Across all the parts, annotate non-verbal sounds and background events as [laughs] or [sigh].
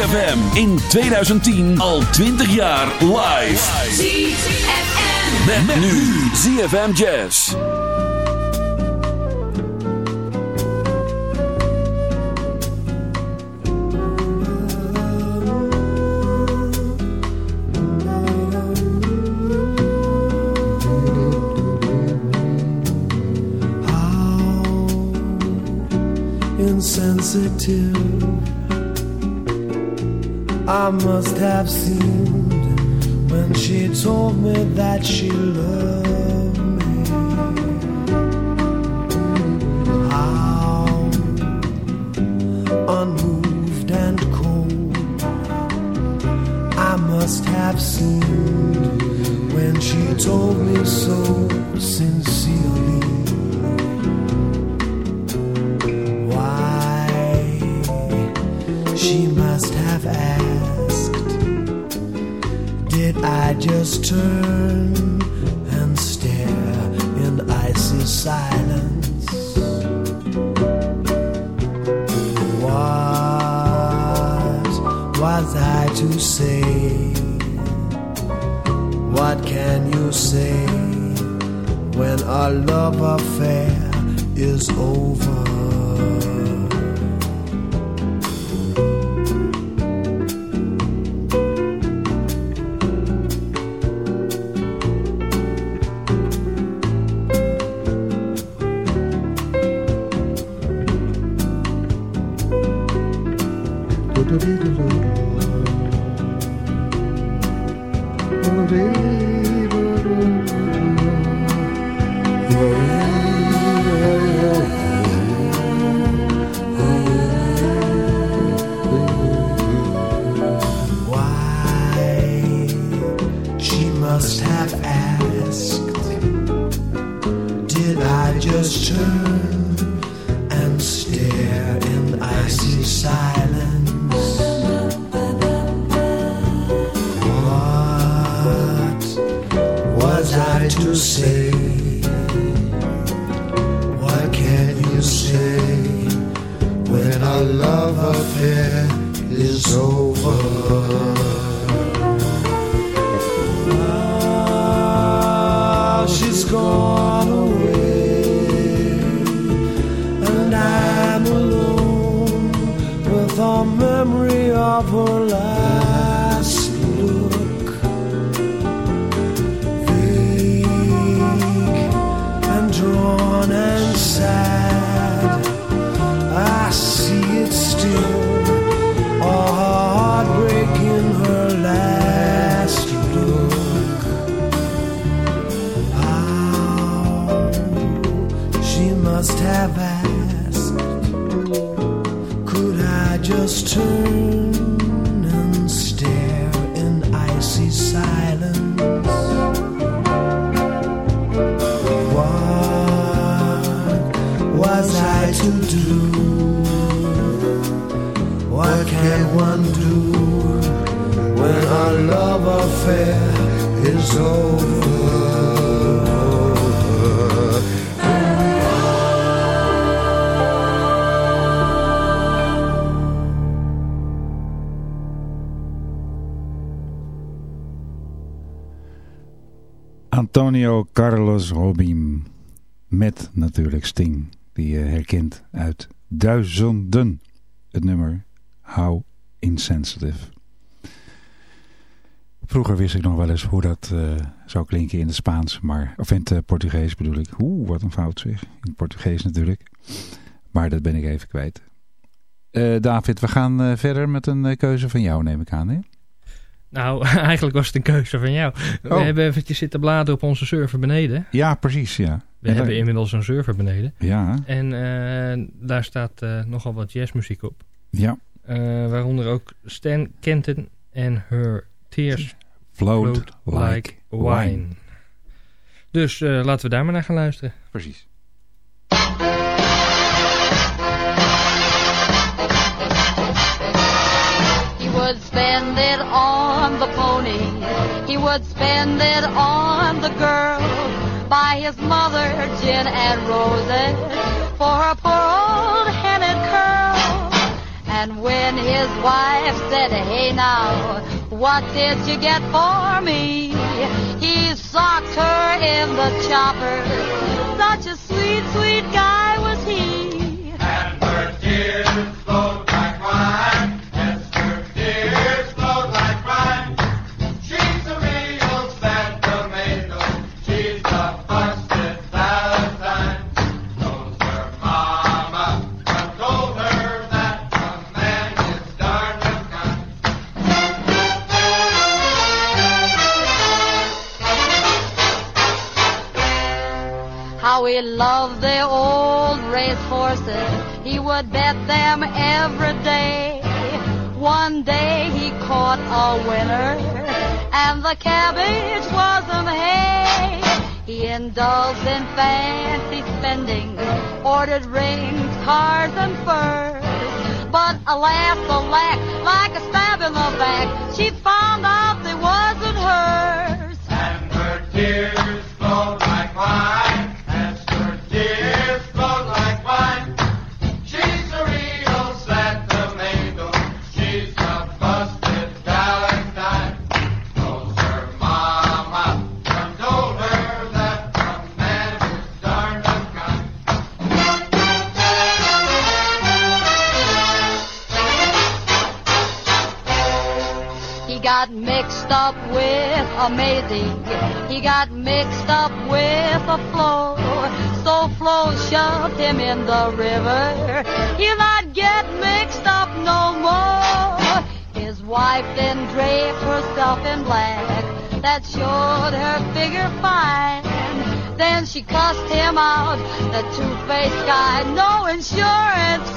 ZFM in 2010 al 20 jaar live. ZFM. Met, met nu ZFM Jazz. insensitive I must have seemed when she told me that she loved me. How unmoved and cold I must have seemed when she told me so sincerely. worry. Antonio Carlos Robin met natuurlijk Sting, die je herkent uit duizenden. Het nummer How Insensitive. Vroeger wist ik nog wel eens hoe dat uh, zou klinken in het Spaans, maar, of in het uh, Portugees bedoel ik. Oeh, wat een fout zeg. In het Portugees natuurlijk. Maar dat ben ik even kwijt. Uh, David, we gaan verder met een keuze van jou, neem ik aan, hè? Nou, [laughs] eigenlijk was het een keuze van jou. We Oh. hebben eventjes zitten bladeren op onze server beneden. Ja, precies, ja. We En hebben inmiddels een server beneden. Ja, En eh, daar staat eh, nogal wat jazzmuziek op. ja. Eh, waaronder ook Stan Kenton en Her Tears Float, Float like, wine. Dus eh, laten we daar maar naar gaan luisteren. Precies. He would spend it on the pony. He would spend it on the girl. By his mother, gin and roses. For a poor old headed curl. And when his wife said, hey now, what did you get for me? He socked her in the chopper. Such a sweet, sweet guy How he loved the old race horses. He would bet them every day. One day he caught a winner, and the cabbage wasn't hay. He indulged in fancy spending, ordered rings, cars, and furs. But alas, alack, like a stab in the back, she found out they wasn't hers. And her tears flowed like wine. Amazing. He got mixed up with a flow. So flow shoved him in the river. He'll not get mixed up no more. His wife then draped herself in black. That showed her figure fine. Then she cussed him out, the two-faced guy. No insurance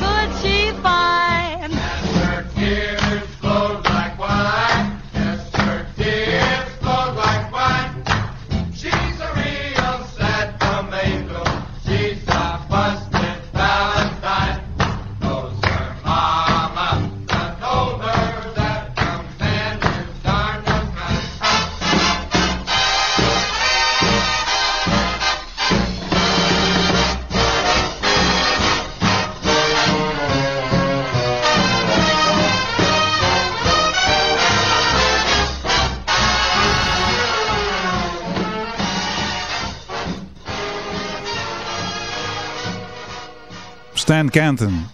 Stan Kenton.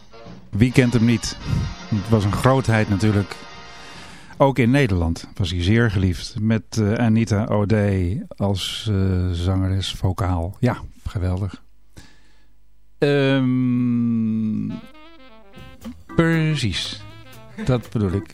Wie kent hem niet? Het was een grootheid natuurlijk. Ook in Nederland was hij zeer geliefd. Met eh, Anita O'Day als eh, zangeres vocaal. Ja, geweldig. Ehm, precies. Dat bedoel ik.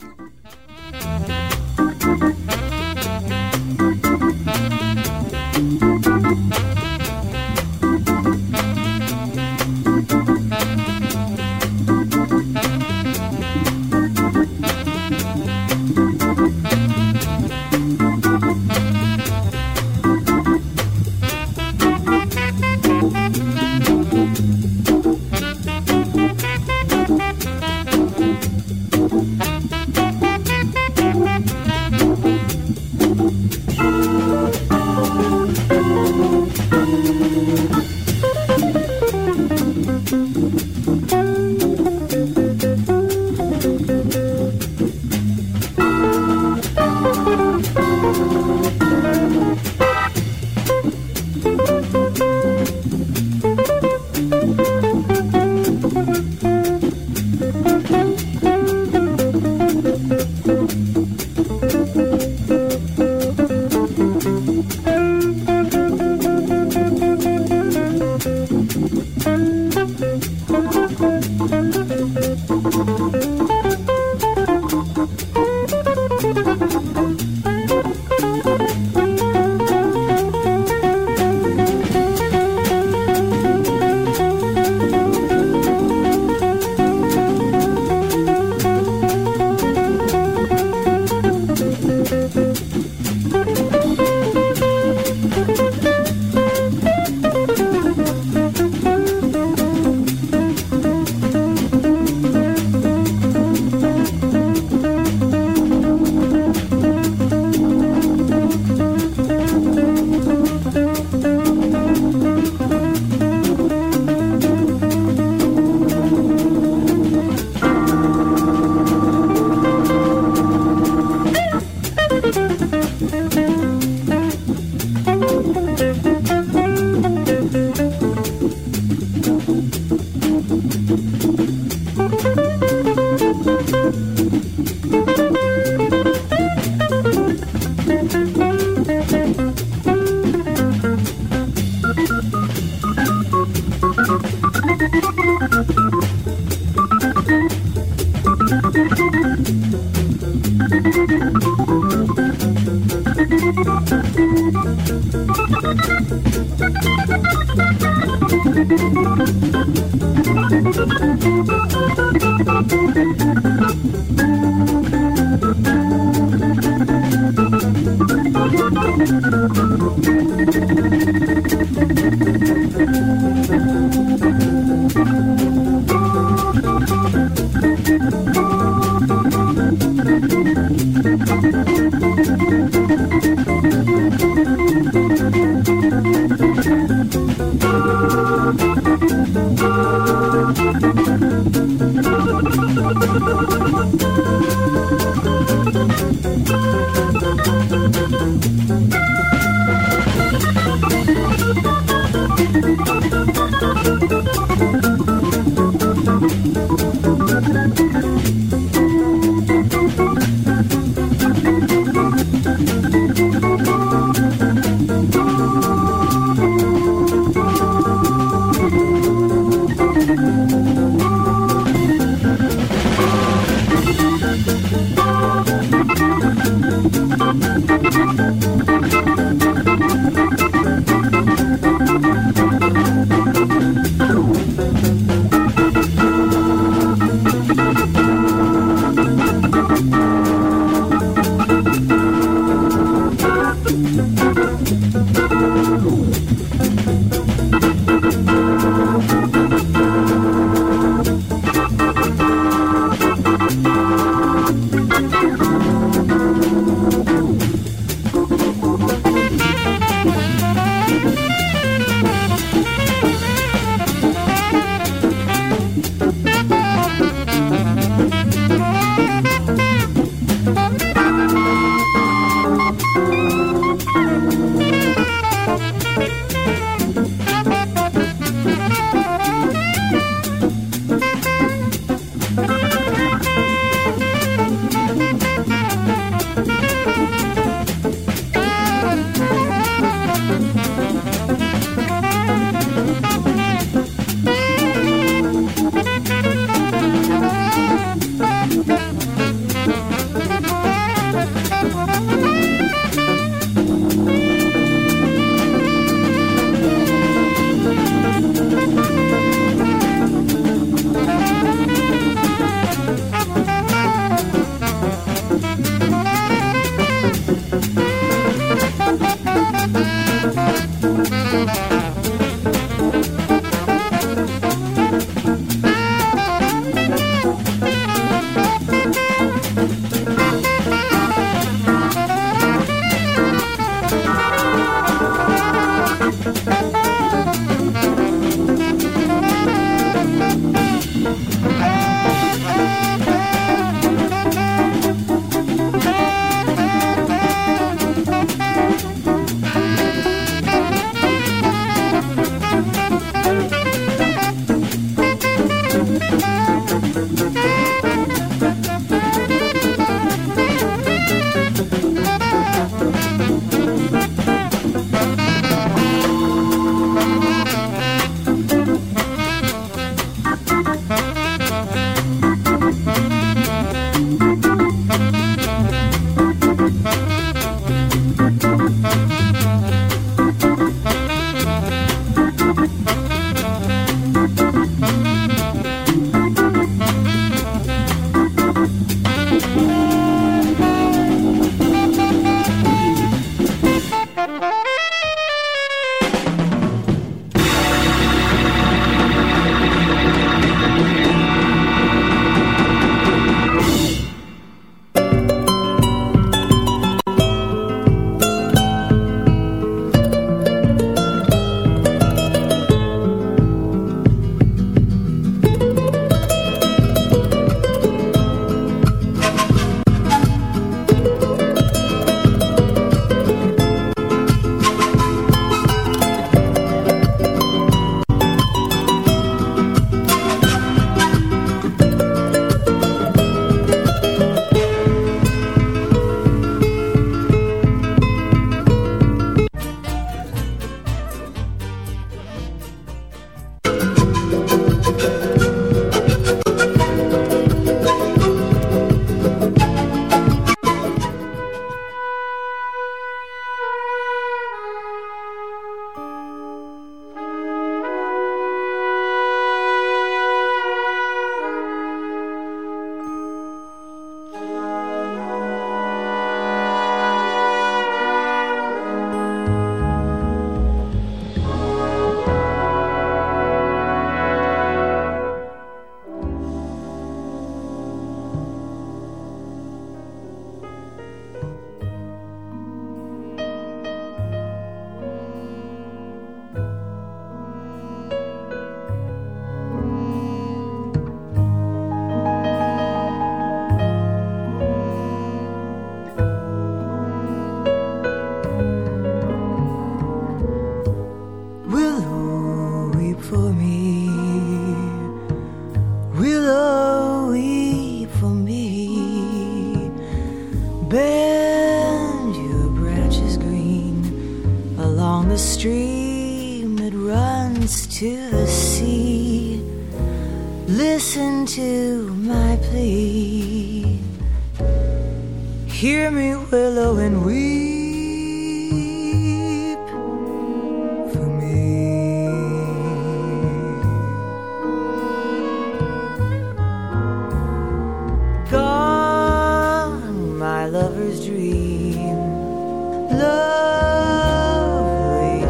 lovely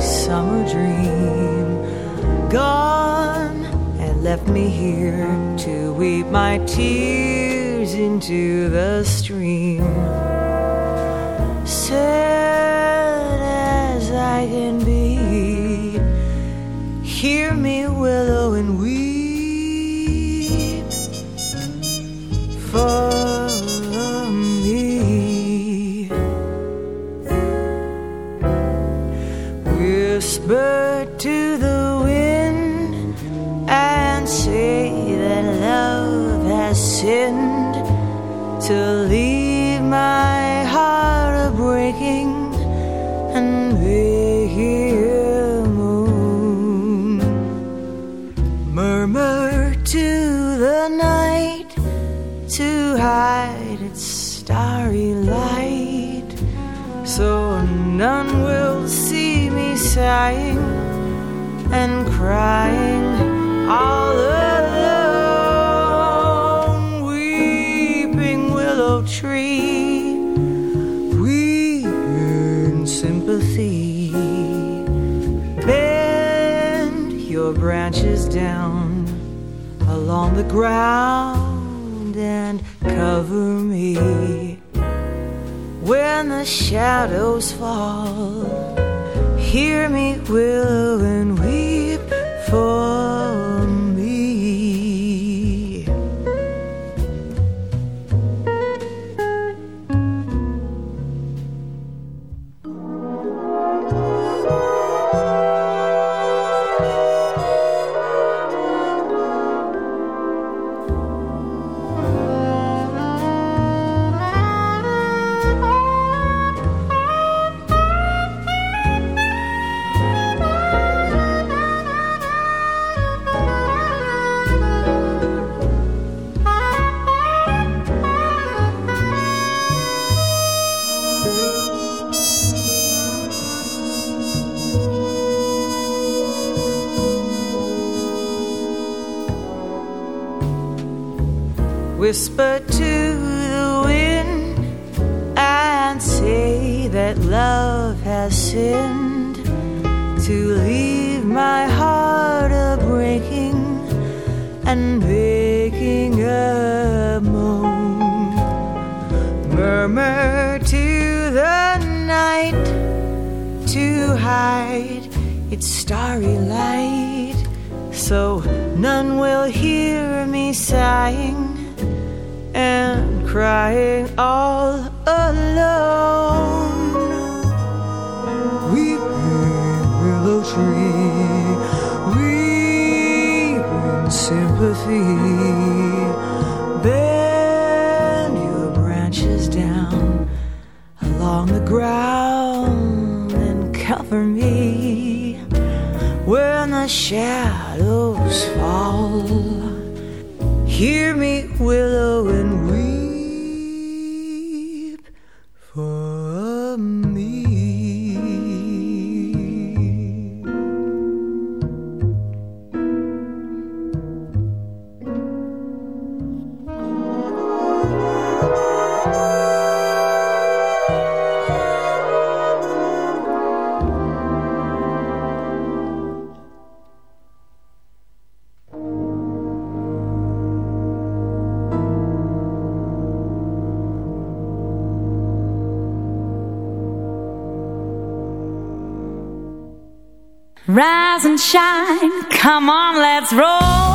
summer dream gone and left me here to weep my tears into the stream. Say and crying all alone. Weeping willow tree, we in sympathy. Bend your branches down along the ground and cover me. When the shadows fall hear me willow and weep for But. sunshine. Come on, let's roll.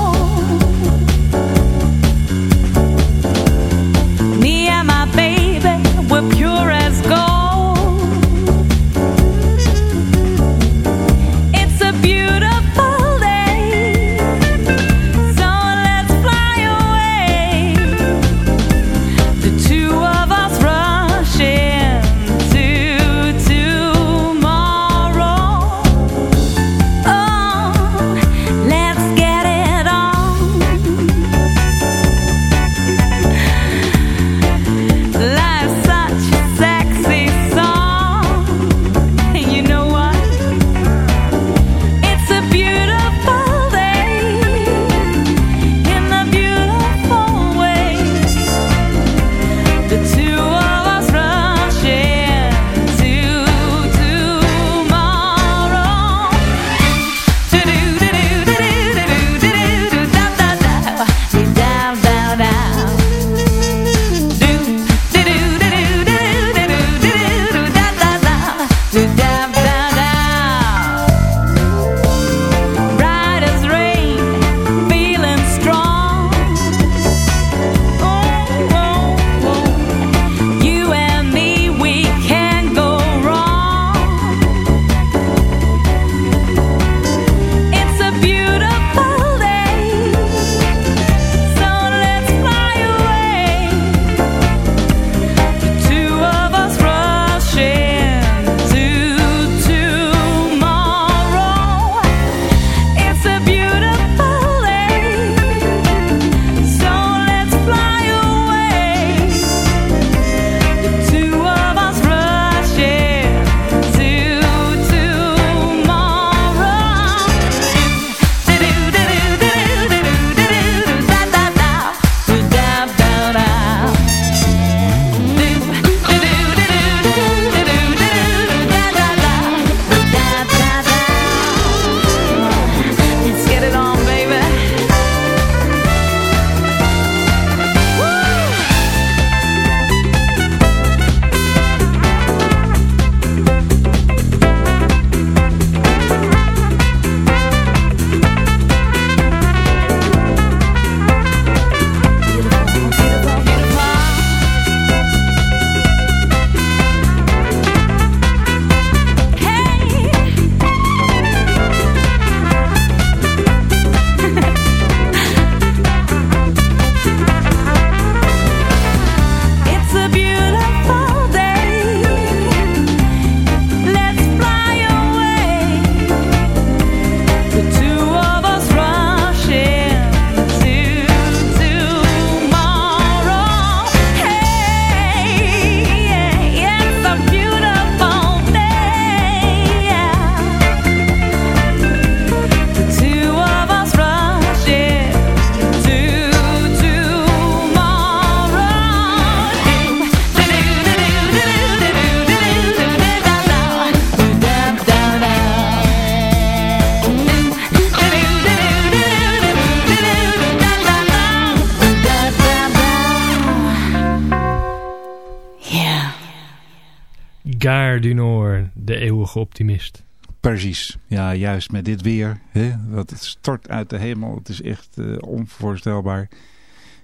Nord, de eeuwige optimist. Precies. Ja, juist met dit weer. Hè, dat het stort uit de hemel. Het is echt eh, onvoorstelbaar.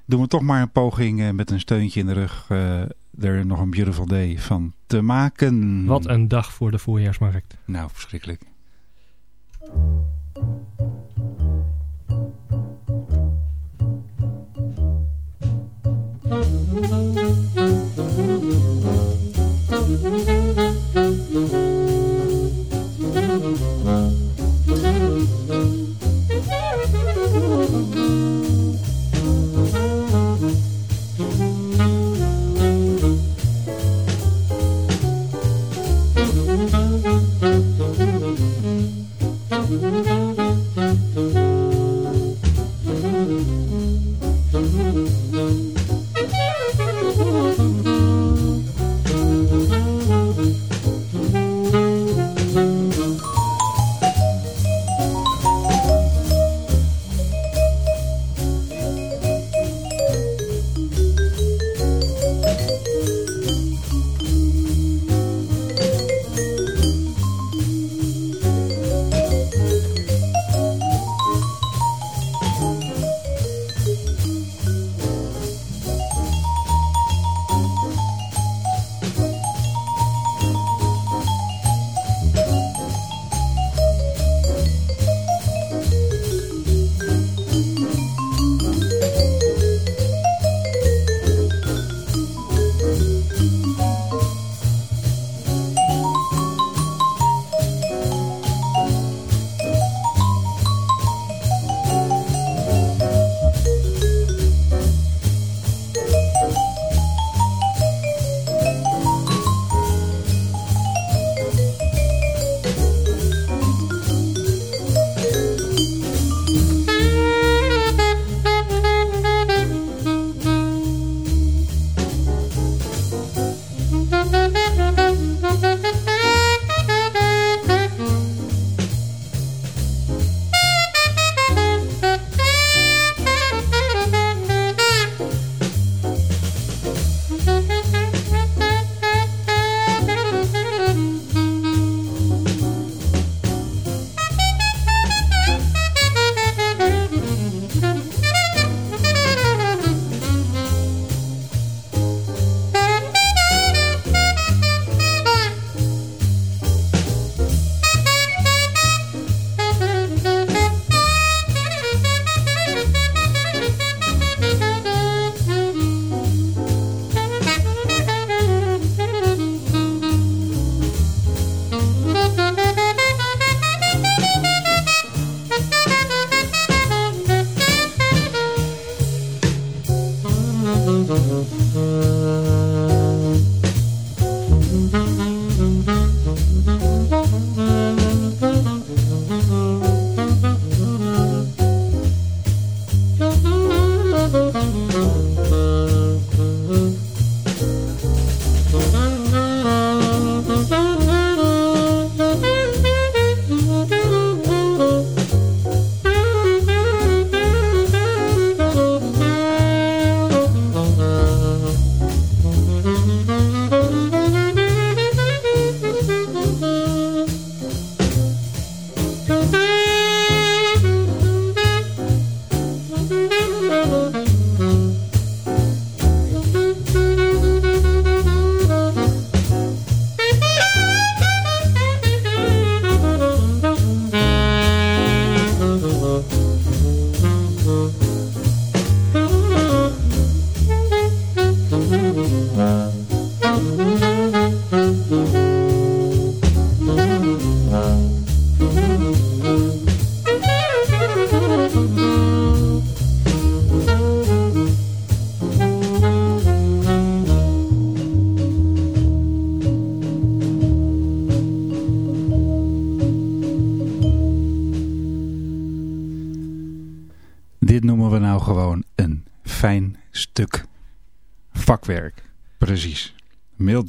Doen we toch maar een poging eh, met een steuntje in de rug. eh, er nog een beautiful day van te maken. Wat een dag voor de voorjaarsmarkt. Nou, verschrikkelijk.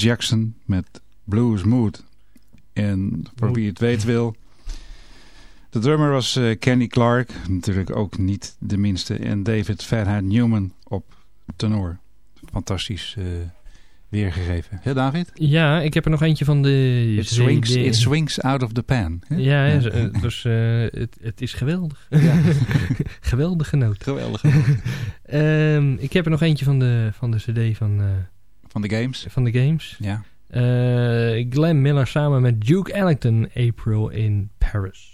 Jackson met Blues Mood. En voor wie het weet wil... De drummer was eh, Kenny Clark, natuurlijk ook niet de minste. En David Fairhead Newman op tenor. Fantastisch. eh, weergegeven. Ja, David? Ja, ik heb er nog eentje van de... It swings, it swings out of the pan. hè? Ja, ja. eh, dus het, het is geweldig. Ja. [laughs] Geweldige noot. Geweldig. Ehm, ik heb er nog eentje van de, van de cd van, Van de games. van de games. Ja. Eh, Glenn Miller samen met Duke Ellington, April in Paris.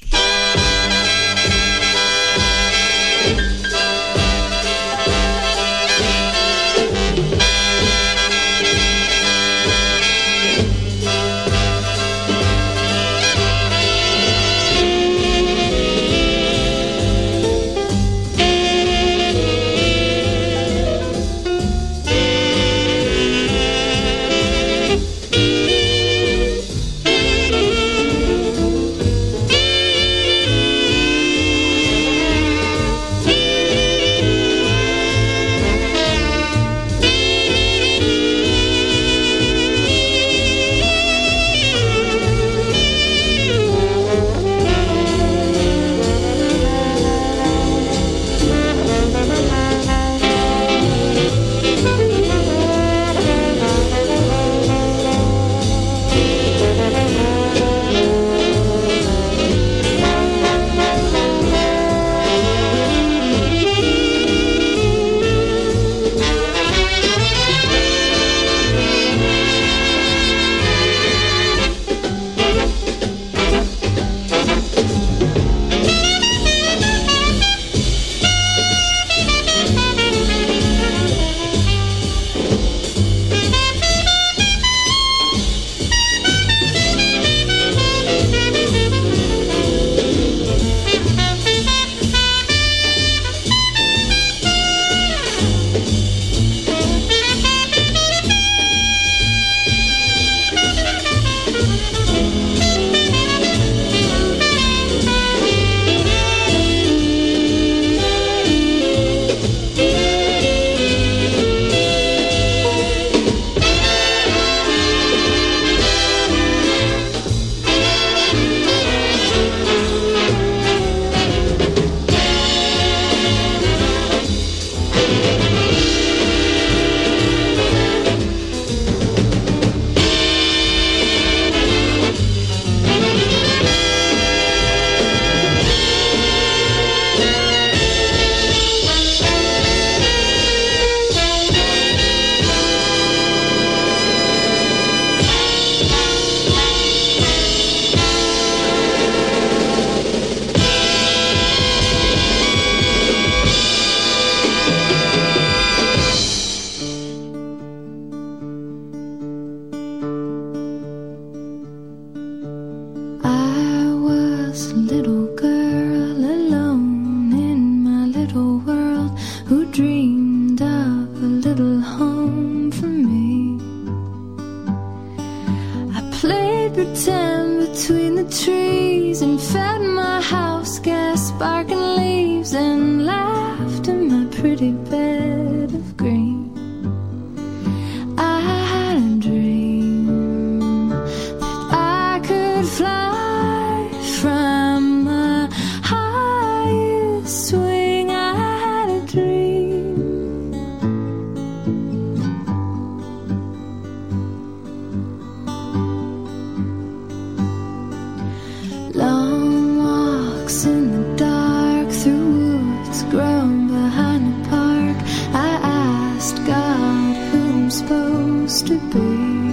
Supposed to be.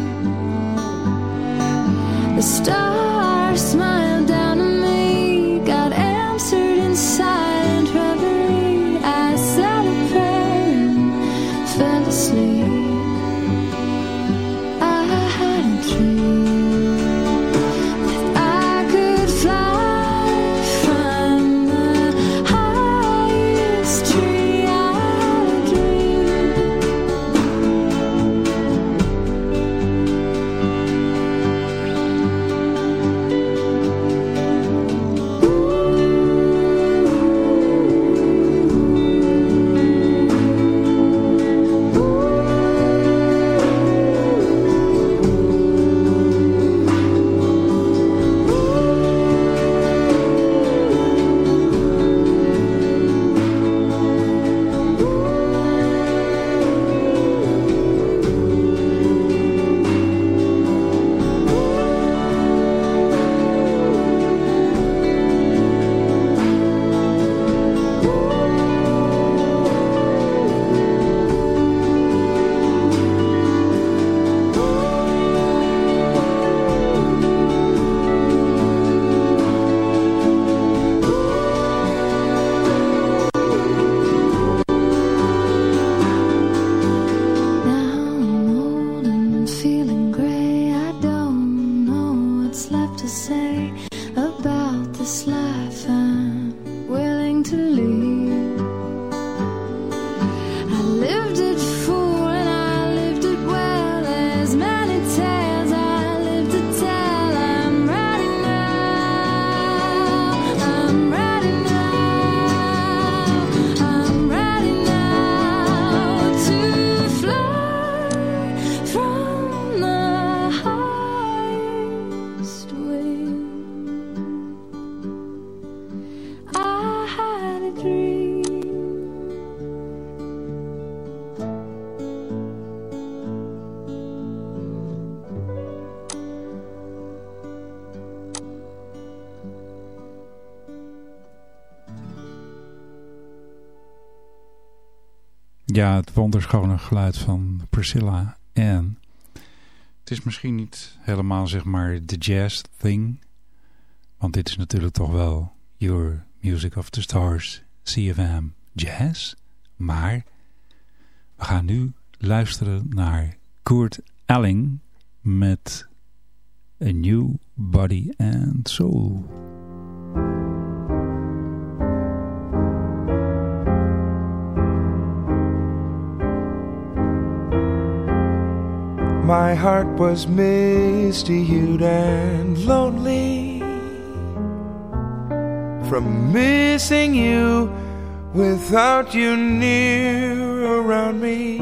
The stars smiled Ja, het wonderschone geluid van Priscilla Ann. Het is misschien niet helemaal zeg maar de jazz thing. Want dit is natuurlijk toch wel Your Music of the Stars, CFM Jazz. Maar we gaan nu luisteren naar Kurt Elling met A New Body and Soul. My heart was misty hued and lonely from missing you without you near around me.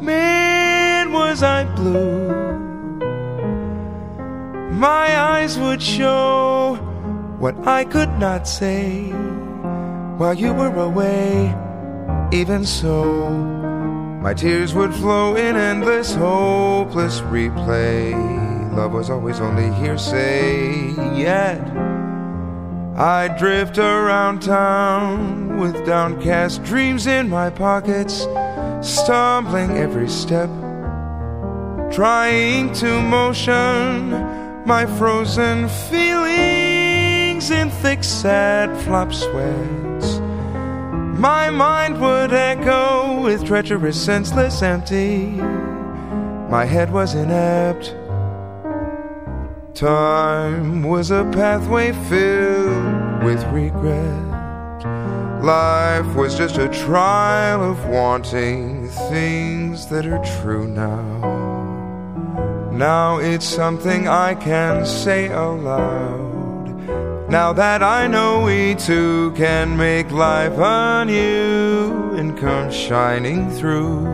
Man, was I blue. My eyes would show what I could not say while you were away. Even so, my tears would flow in endless, hopeless replay. Love was always only hearsay, yet I'd drift around town with downcast dreams in my pockets, stumbling every step, trying to motion my frozen feelings in thick, sad flop sweats. My mind would echo with treacherous, senseless, empty. My head was inept. Time was a pathway filled with regret. Life was just a trial of wanting things that are true now. Now it's something I can say aloud. Now that I know we two can make life anew and come shining through,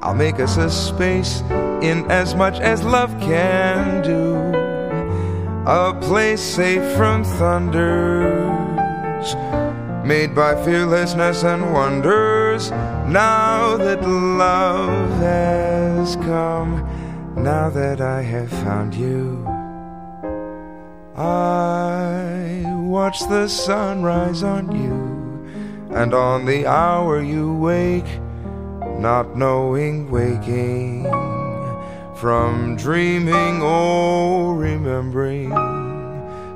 I'll make us a space in as much as love can do. A place safe from thunders, made by fearlessness and wonders. Now that love has come, now that I have found you. I watch the sunrise on you, and on the hour you wake, not knowing waking from dreaming or remembering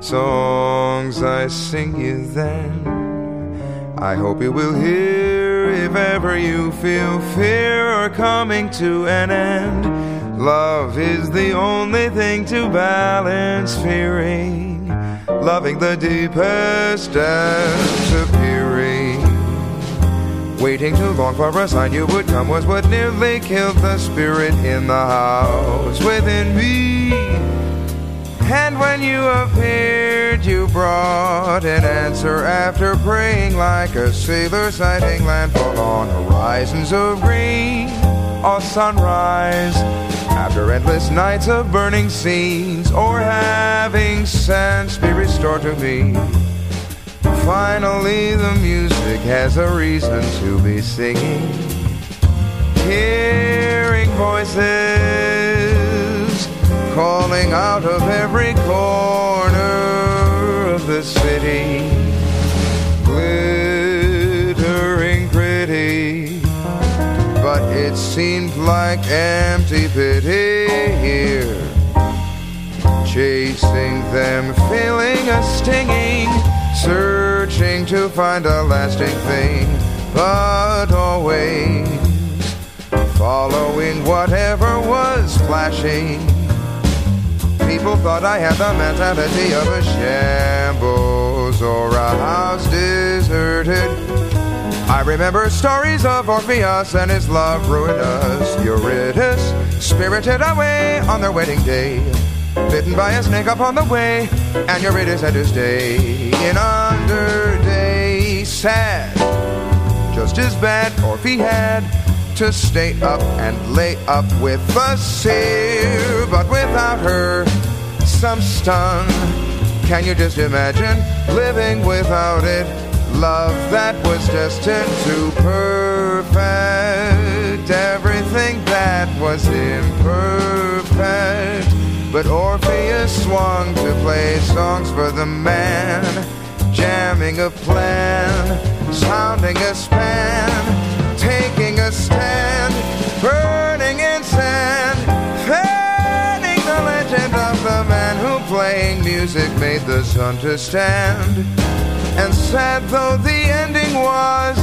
songs I sing you then. I hope you will hear if ever you feel fear or coming to an end. Love is the only thing to balance fearing. Loving the deepest disappearing. Waiting too long for a sign you would come was what nearly killed the spirit in the house within me. And when you appeared, you brought an answer after praying like a sailor sighting landfall on horizons of green or sunrise after endless nights of burning scenes or having sense be restored to me. Finally, the music has a reason to be singing. Hearing voices calling out of every corner of the city, seemed like empty pity here, chasing them, feeling a stinging searching to find a lasting thing, but always following whatever was flashing. People thought I had the mentality of a shambles or a house deserted. I remember stories of Orpheus and his love ruined us. Eurydice spirited away on their wedding day bitten by a snake upon the way, and Eurydice had to stay in under day. Sad, just as bad, Orphe had to stay up and lay up with the seer, but without her, some stun. Can you just imagine living without it? Love that was destined to perfect everything that was imperfect. But Orpheus swung to play songs for the man, jamming a plan, sounding a span, taking a stand, burning in sand, fanning the legend of the man who playing music made the sun to stand. And sad though the ending was,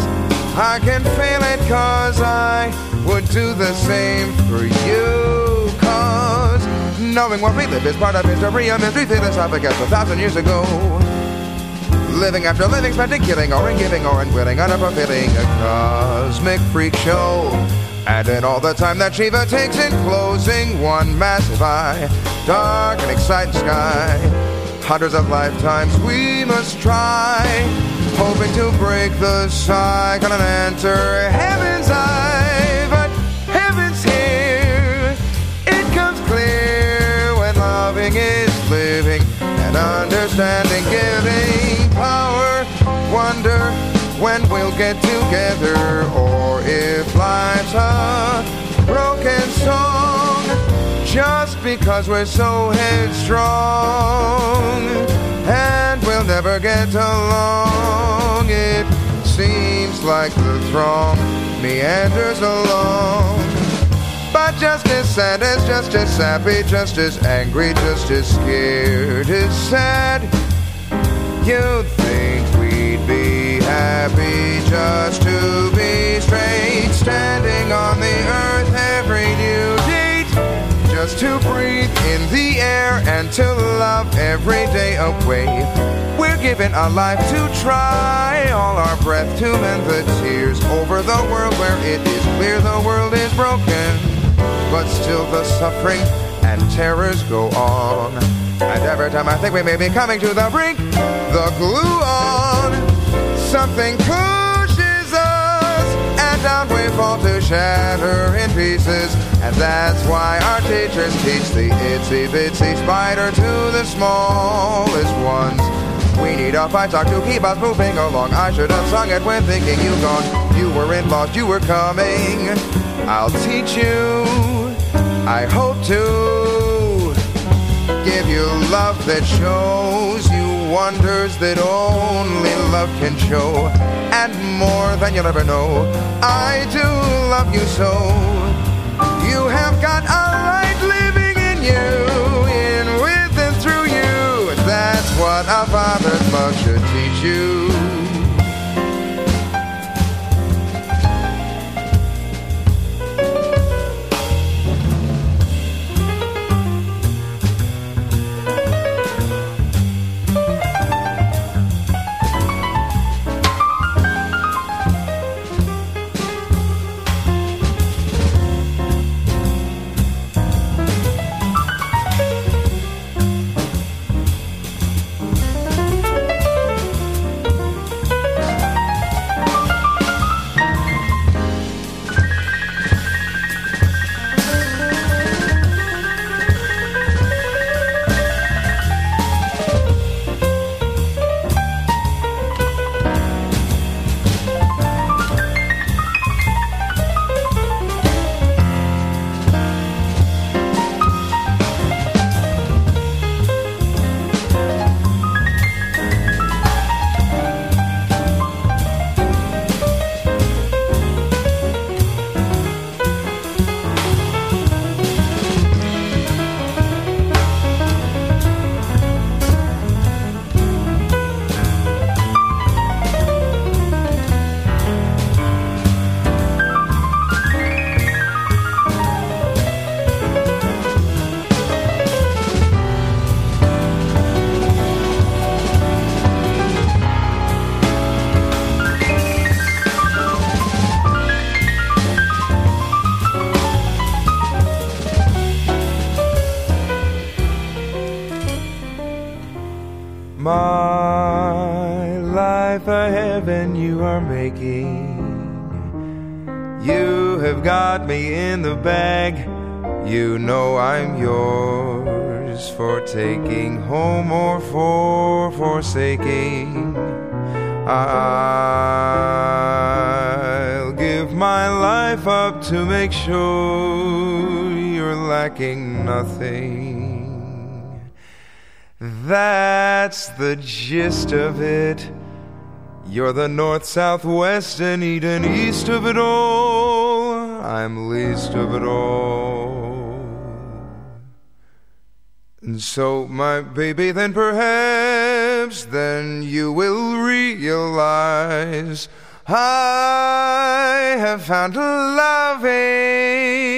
I can feel it cause I would do the same for you. Cause knowing what we live is part of history, a mystery philosophic as a thousand years ago. Living after living, spending, killing, or in giving, or in willing, on a fulfilling a cosmic freak show. And in all the time that Shiva takes in closing one massive eye, dark and exciting sky. Hundreds of lifetimes we must try, hoping to break the cycle and enter heaven's eye. But heaven's here, it comes clear when loving is living and understanding giving power. Wonder when we'll get together, or if life's a broken song just because we're so headstrong and we'll never get along. It seems like the throng meanders along. But just as sad as just as sappy, just as angry, just as scared as sad. You'd think we'd be happy just to be straight, standing on the earth just to breathe in the air and to love every day away. We're giving our life to try, all our breath to mend the tears over the world where it is clear the world is broken, but still the suffering and terrors go on. And every time I think we may be coming to the brink, the glue on, something us, down we fall to shatter in pieces. And that's why our teachers teach the itsy bitsy spider to the smallest ones. We need a fight talk to keep us moving along. I should have sung it when thinking you gone. You were in lost, you were coming. I'll teach you. I hope to give you love that shows you wonders that only love can show, and more than you'll ever know. I do love you so. You have got a light living in you, in, with, and through you. That's what a father's love should teach you. Sure you're lacking nothing. That's the gist of it. You're the north, south, west, and Eden, east of it all. I'm least of it all. And so, my baby, then perhaps then you will realize I have found a loving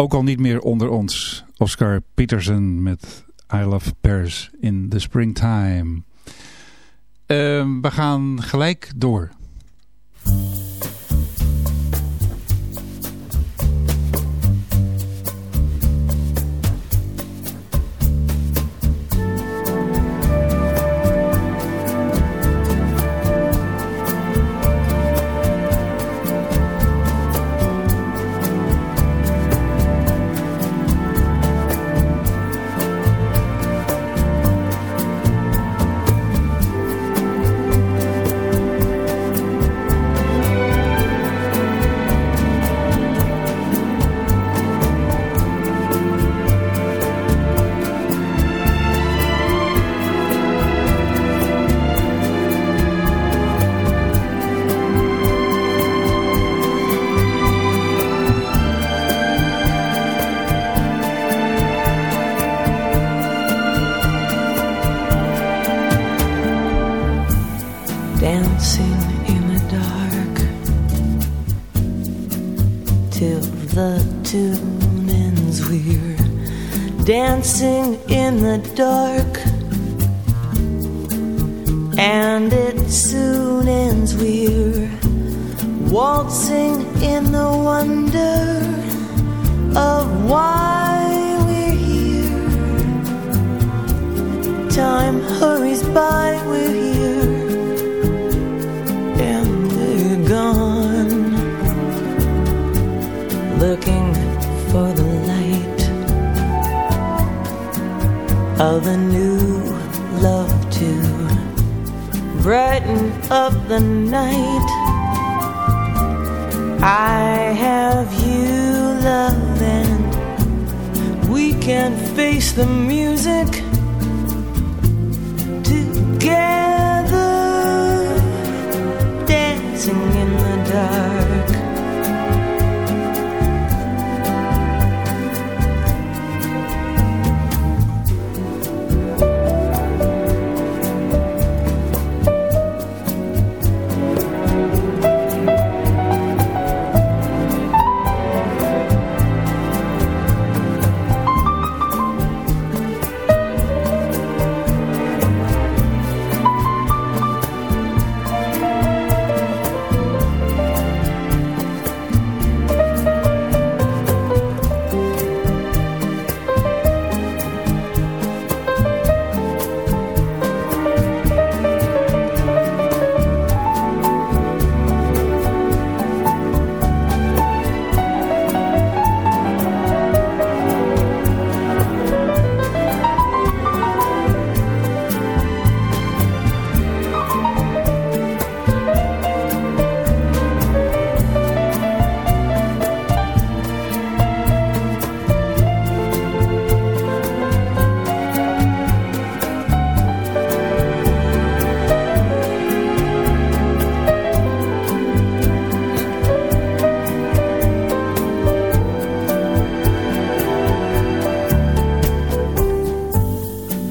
Ook al niet meer onder ons. Oscar Peterson met I Love Paris in the Springtime. Ehm, we gaan gelijk door. We're looking for the light of a new love to brighten up the night. I have you, love, and we can face the music together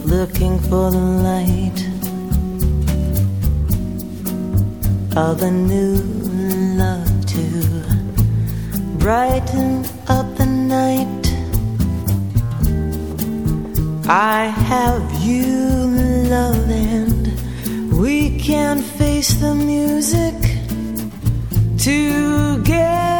for the light of a new love to brighten up the night. I have you, love, and we can face the music together,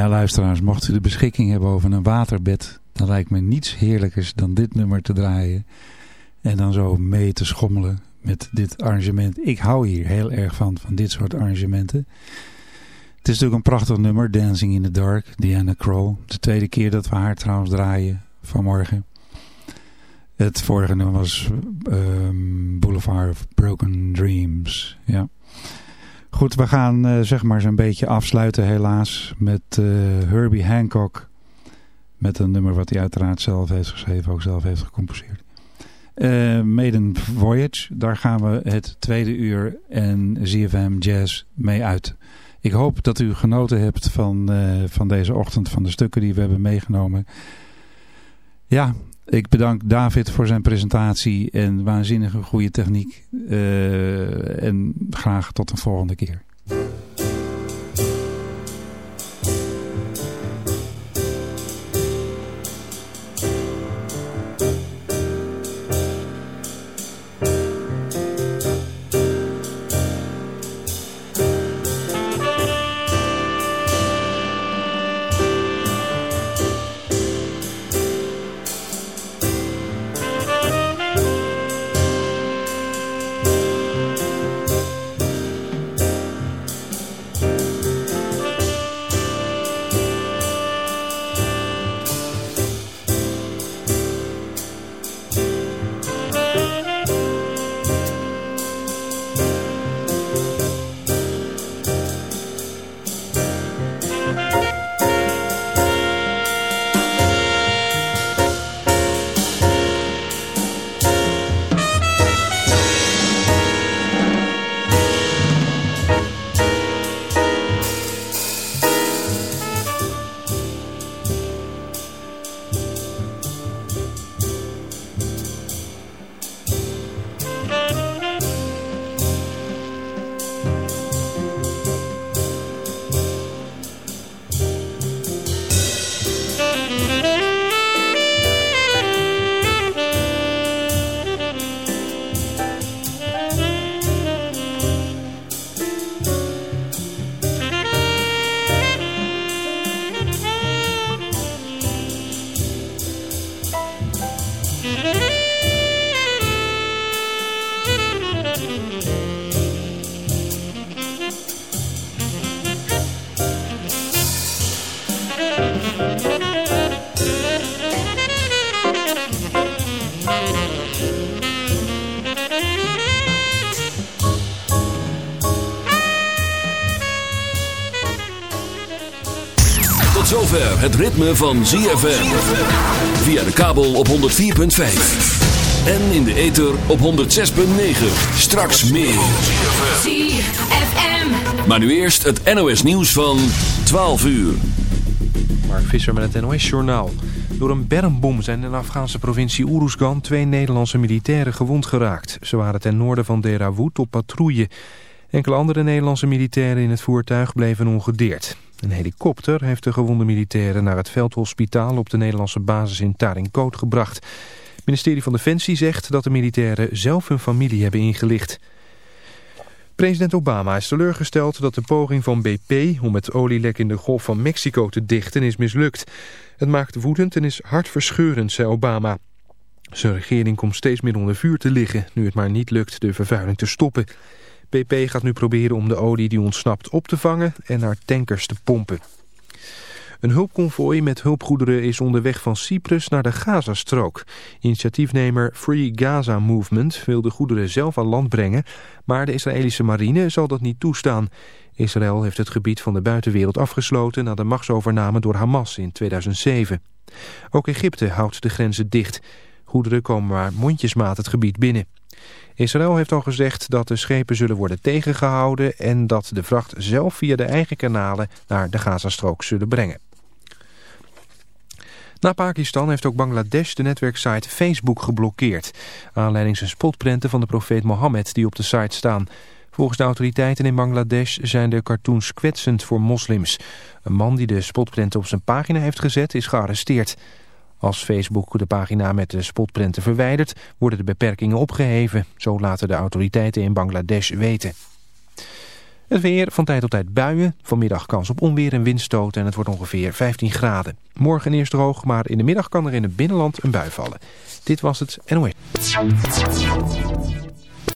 Ja, luisteraars, mocht u de beschikking hebben over een waterbed, dan lijkt me niets heerlijkers dan dit nummer te draaien. En dan zo mee te schommelen met dit arrangement. Ik hou hier heel erg van, van dit soort arrangementen. Het is natuurlijk een prachtig nummer, Dancing in the Dark, Diana Krall. De tweede keer dat we haar trouwens draaien vanmorgen. Het vorige nummer was ehm, Boulevard of Broken Dreams. Ja. Goed, we gaan uh, zeg maar zo'n beetje afsluiten helaas met uh, Herbie Hancock. Met een nummer wat hij uiteraard zelf heeft geschreven, ook zelf heeft gecomposeerd. Uh, Maiden Voyage, daar gaan we het tweede uur en ZFM Jazz mee uit. Ik hoop dat u genoten hebt van, van deze ochtend, van de stukken die we hebben meegenomen. Ja, ik bedank David voor zijn presentatie en waanzinnige goede techniek. Uh, en graag tot een volgende keer. Het ritme van ZFM. Via de kabel op 104.5. En in de ether op 106.9. Straks meer. ZFM. Maar nu eerst het NOS nieuws van 12 uur. Mark Visser met het NOS-journaal. Door een bermbom zijn in de Afghaanse provincie Uruzgan twee Nederlandse militairen gewond geraakt. Ze waren ten noorden van Derawood op patrouille. Enkele andere Nederlandse militairen in het voertuig bleven ongedeerd. Een helikopter heeft de gewonde militairen naar het veldhospitaal op de Nederlandse basis in Tarinkot gebracht. Het ministerie van Defensie zegt dat de militairen zelf hun familie hebben ingelicht. President Obama is teleurgesteld dat de poging van BP om het olielek in de Golf van Mexico te dichten is mislukt. Het maakt woedend en is hartverscheurend, zei Obama. Zijn regering komt steeds meer onder vuur te liggen, nu het maar niet lukt de vervuiling te stoppen. BP gaat nu proberen om de olie die ontsnapt op te vangen en naar tankers te pompen. Een hulpconvooi met hulpgoederen is onderweg van Cyprus naar de Gazastrook. Initiatiefnemer Free Gaza Movement wil de goederen zelf aan land brengen, maar de Israëlische marine zal dat niet toestaan. Israël heeft het gebied van de buitenwereld afgesloten na de machtsovername door Hamas in 2007. Ook Egypte houdt de grenzen dicht. Goederen komen maar mondjesmaat het gebied binnen. Israël heeft al gezegd dat de schepen zullen worden tegengehouden en dat de vracht zelf via de eigen kanalen naar de Gazastrook zullen brengen. Na Pakistan heeft ook Bangladesh de netwerksite Facebook geblokkeerd. Aanleiding zijn spotprenten van de profeet Mohammed die op de site staan. Volgens de autoriteiten in Bangladesh zijn de cartoons kwetsend voor moslims. Een man die de spotprenten op zijn pagina heeft gezet is gearresteerd. Als Facebook de pagina met de spotprenten verwijdert, worden de beperkingen opgeheven. Zo laten de autoriteiten in Bangladesh weten. Het weer, van tijd tot tijd buien. Vanmiddag kans op onweer en windstoten en het wordt ongeveer 15 graden. Morgen eerst droog, maar in de middag kan er in het binnenland een bui vallen. Dit was het NOS.